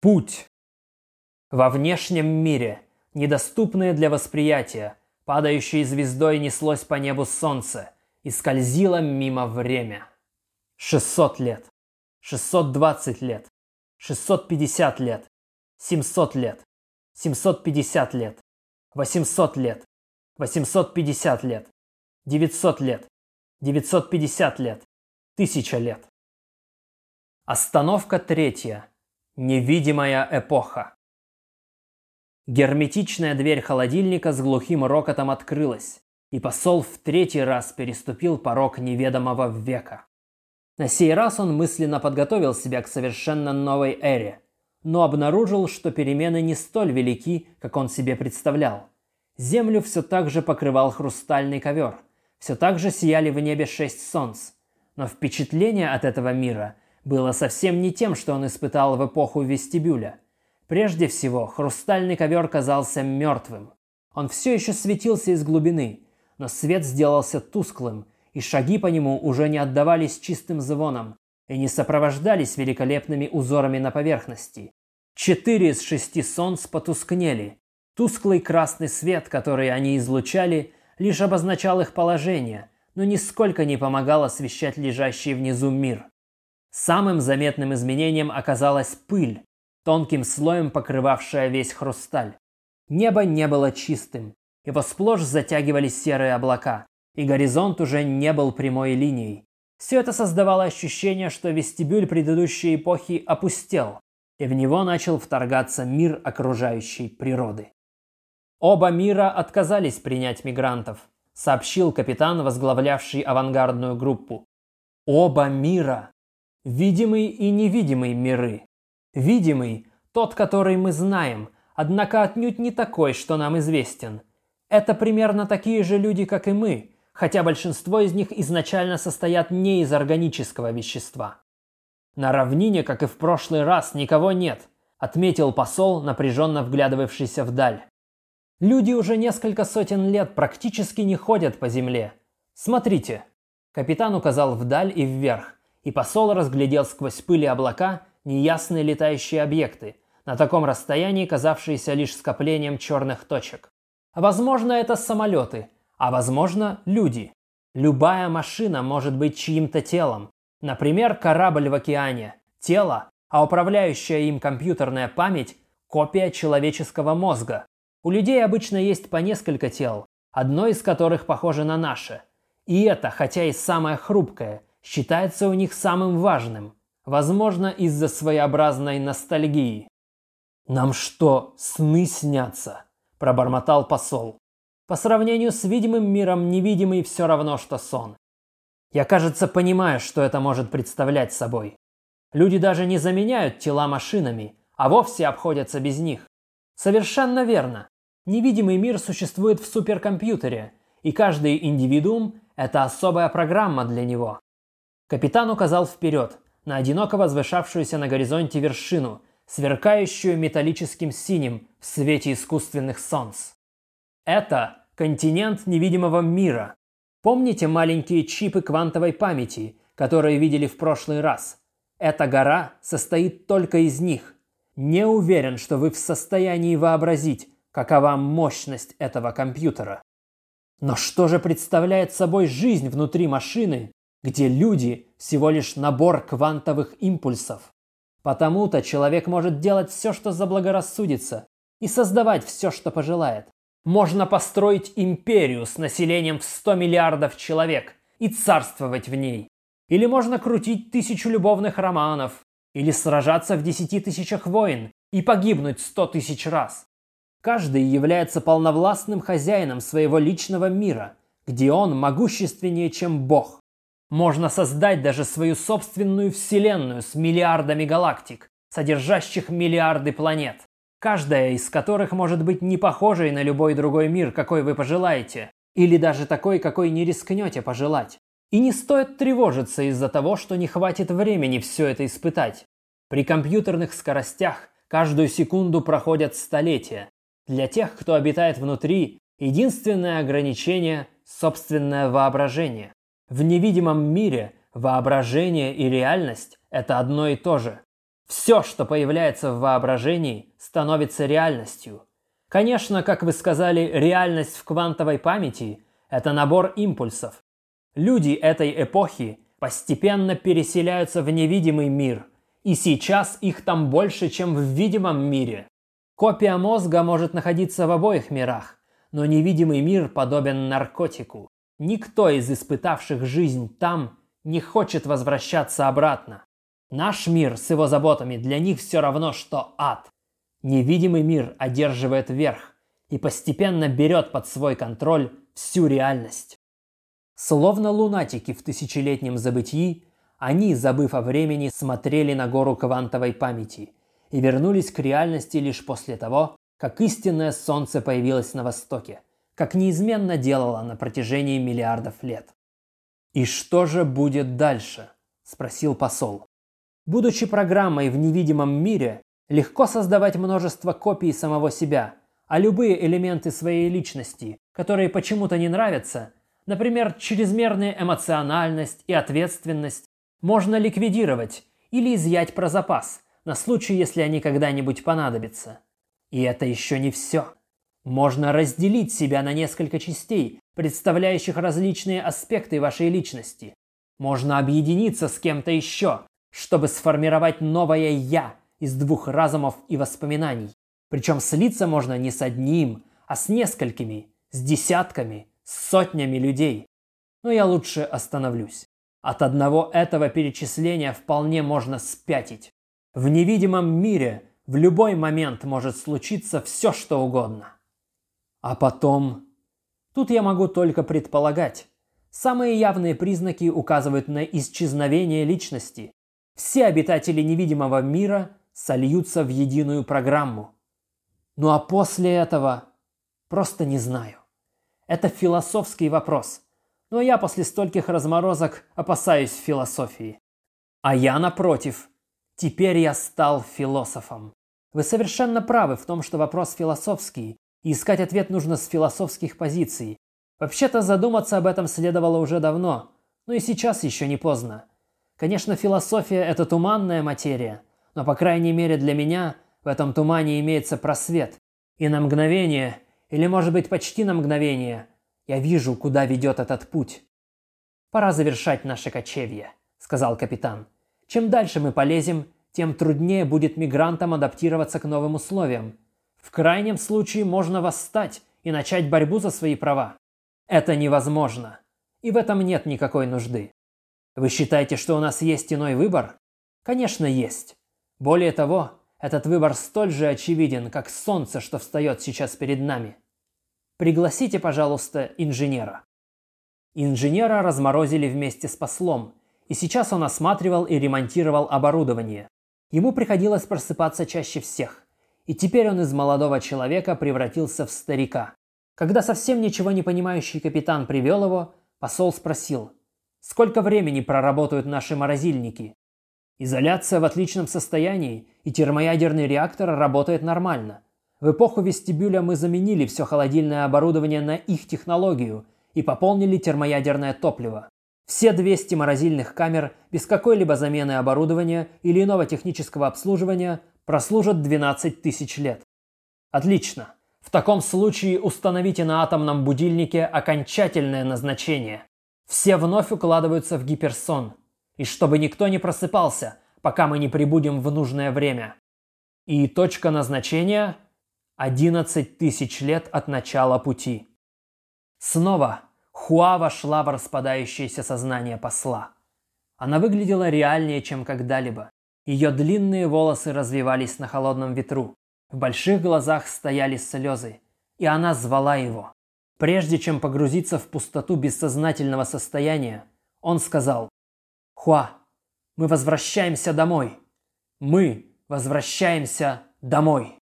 Путь. Во внешнем мире, недоступное для восприятия, падающей звездой неслось по небу солнце и скользило мимо время. 600 лет, 620 лет, 650 лет, 700 лет, 750 лет, 800 лет, 850 лет, 900 лет, 950 лет, 1000 лет. Остановка третья. Невидимая эпоха. Герметичная дверь холодильника с глухим рокотом открылась, и посол в третий раз переступил порог неведомого века. На сей раз он мысленно подготовил себя к совершенно новой эре, но обнаружил, что перемены не столь велики, как он себе представлял. Землю все так же покрывал хрустальный ковер, все так же сияли в небе шесть солнц, но впечатление от этого мира – было совсем не тем, что он испытал в эпоху вестибюля. Прежде всего, хрустальный ковер казался мертвым. Он все еще светился из глубины, но свет сделался тусклым, и шаги по нему уже не отдавались чистым звоном и не сопровождались великолепными узорами на поверхности. Четыре из шести солнц потускнели. Тусклый красный свет, который они излучали, лишь обозначал их положение, но нисколько не помогал освещать лежащий внизу мир. Самым заметным изменением оказалась пыль, тонким слоем покрывавшая весь хрусталь. Небо не было чистым, его сплошь затягивали серые облака, и горизонт уже не был прямой линией. Все это создавало ощущение, что вестибюль предыдущей эпохи опустел, и в него начал вторгаться мир окружающей природы. Оба мира отказались принять мигрантов, сообщил капитан, возглавлявший авангардную группу. Оба мира! Видимый и невидимый миры. Видимый – тот, который мы знаем, однако отнюдь не такой, что нам известен. Это примерно такие же люди, как и мы, хотя большинство из них изначально состоят не из органического вещества. На равнине, как и в прошлый раз, никого нет, отметил посол, напряженно вглядывавшийся вдаль. Люди уже несколько сотен лет практически не ходят по земле. Смотрите. Капитан указал вдаль и вверх и посол разглядел сквозь пыли облака неясные летающие объекты, на таком расстоянии казавшиеся лишь скоплением черных точек. Возможно, это самолеты, а возможно, люди. Любая машина может быть чьим-то телом. Например, корабль в океане – тело, а управляющая им компьютерная память – копия человеческого мозга. У людей обычно есть по несколько тел, одно из которых похоже на наше. И это, хотя и самое хрупкое – считается у них самым важным, возможно, из-за своеобразной ностальгии. «Нам что, сны снятся?» – пробормотал посол. «По сравнению с видимым миром, невидимый все равно, что сон. Я, кажется, понимаю, что это может представлять собой. Люди даже не заменяют тела машинами, а вовсе обходятся без них. Совершенно верно. Невидимый мир существует в суперкомпьютере, и каждый индивидуум – это особая программа для него. Капитан указал вперед, на одиноко возвышавшуюся на горизонте вершину, сверкающую металлическим синим в свете искусственных солнц. Это континент невидимого мира. Помните маленькие чипы квантовой памяти, которые видели в прошлый раз? Эта гора состоит только из них. Не уверен, что вы в состоянии вообразить, какова мощность этого компьютера. Но что же представляет собой жизнь внутри машины, где люди всего лишь набор квантовых импульсов. Потому-то человек может делать все, что заблагорассудится, и создавать все, что пожелает. Можно построить империю с населением в 100 миллиардов человек и царствовать в ней. Или можно крутить тысячу любовных романов, или сражаться в десяти тысячах войн и погибнуть сто тысяч раз. Каждый является полновластным хозяином своего личного мира, где он могущественнее, чем Бог. Можно создать даже свою собственную вселенную с миллиардами галактик, содержащих миллиарды планет, каждая из которых может быть не похожей на любой другой мир, какой вы пожелаете, или даже такой, какой не рискнете пожелать. И не стоит тревожиться из-за того, что не хватит времени все это испытать. При компьютерных скоростях каждую секунду проходят столетия. Для тех, кто обитает внутри, единственное ограничение – собственное воображение. В невидимом мире воображение и реальность – это одно и то же. Все, что появляется в воображении, становится реальностью. Конечно, как вы сказали, реальность в квантовой памяти – это набор импульсов. Люди этой эпохи постепенно переселяются в невидимый мир, и сейчас их там больше, чем в видимом мире. Копия мозга может находиться в обоих мирах, но невидимый мир подобен наркотику. Никто из испытавших жизнь там не хочет возвращаться обратно. Наш мир с его заботами для них все равно, что ад. Невидимый мир одерживает верх и постепенно берет под свой контроль всю реальность. Словно лунатики в тысячелетнем забытии, они, забыв о времени, смотрели на гору квантовой памяти и вернулись к реальности лишь после того, как истинное солнце появилось на востоке, как неизменно делало на протяжении миллиардов лет. «И что же будет дальше?» – спросил посол. Будучи программой в невидимом мире, легко создавать множество копий самого себя, а любые элементы своей личности, которые почему-то не нравятся, например, чрезмерная эмоциональность и ответственность, можно ликвидировать или изъять про запас на случай, если они когда-нибудь понадобятся. И это еще не все. Можно разделить себя на несколько частей, представляющих различные аспекты вашей личности. Можно объединиться с кем-то еще, чтобы сформировать новое «я» из двух разумов и воспоминаний. Причем слиться можно не с одним, а с несколькими, с десятками, с сотнями людей. Но я лучше остановлюсь. От одного этого перечисления вполне можно спятить. В невидимом мире в любой момент может случиться все, что угодно. А потом... Тут я могу только предполагать. Самые явные признаки указывают на исчезновение личности. Все обитатели невидимого мира сольются в единую программу. Ну а после этого просто не знаю. Это философский вопрос. Но я после стольких разморозок опасаюсь философии. А я, напротив, теперь я стал философом. Вы совершенно правы в том, что вопрос философский, искать ответ нужно с философских позиций. Вообще-то задуматься об этом следовало уже давно, но и сейчас еще не поздно. Конечно, философия – это туманная материя, но, по крайней мере для меня, в этом тумане имеется просвет. И на мгновение, или может быть почти на мгновение, я вижу, куда ведет этот путь. «Пора завершать наше кочевье», – сказал капитан. «Чем дальше мы полезем, тем труднее будет мигрантам адаптироваться к новым условиям. В крайнем случае можно восстать и начать борьбу за свои права. Это невозможно. И в этом нет никакой нужды. Вы считаете, что у нас есть иной выбор? Конечно, есть. Более того, этот выбор столь же очевиден, как солнце, что встает сейчас перед нами. Пригласите, пожалуйста, инженера. Инженера разморозили вместе с послом, и сейчас он осматривал и ремонтировал оборудование. Ему приходилось просыпаться чаще всех, и теперь он из молодого человека превратился в старика. Когда совсем ничего не понимающий капитан привел его, посол спросил – Сколько времени проработают наши морозильники? Изоляция в отличном состоянии, и термоядерный реактор работает нормально. В эпоху вестибюля мы заменили все холодильное оборудование на их технологию и пополнили термоядерное топливо. Все 200 морозильных камер без какой-либо замены оборудования или иного технического обслуживания прослужат 12 тысяч лет. Отлично. В таком случае установите на атомном будильнике окончательное назначение. Все вновь укладываются в гиперсон. И чтобы никто не просыпался, пока мы не прибудем в нужное время. И точка назначения – 11 тысяч лет от начала пути. Снова Хуа вошла в распадающееся сознание посла. Она выглядела реальнее, чем когда-либо. Ее длинные волосы развивались на холодном ветру. В больших глазах стояли слезы. И она звала его. Прежде чем погрузиться в пустоту бессознательного состояния, он сказал «Хуа, мы возвращаемся домой. Мы возвращаемся домой».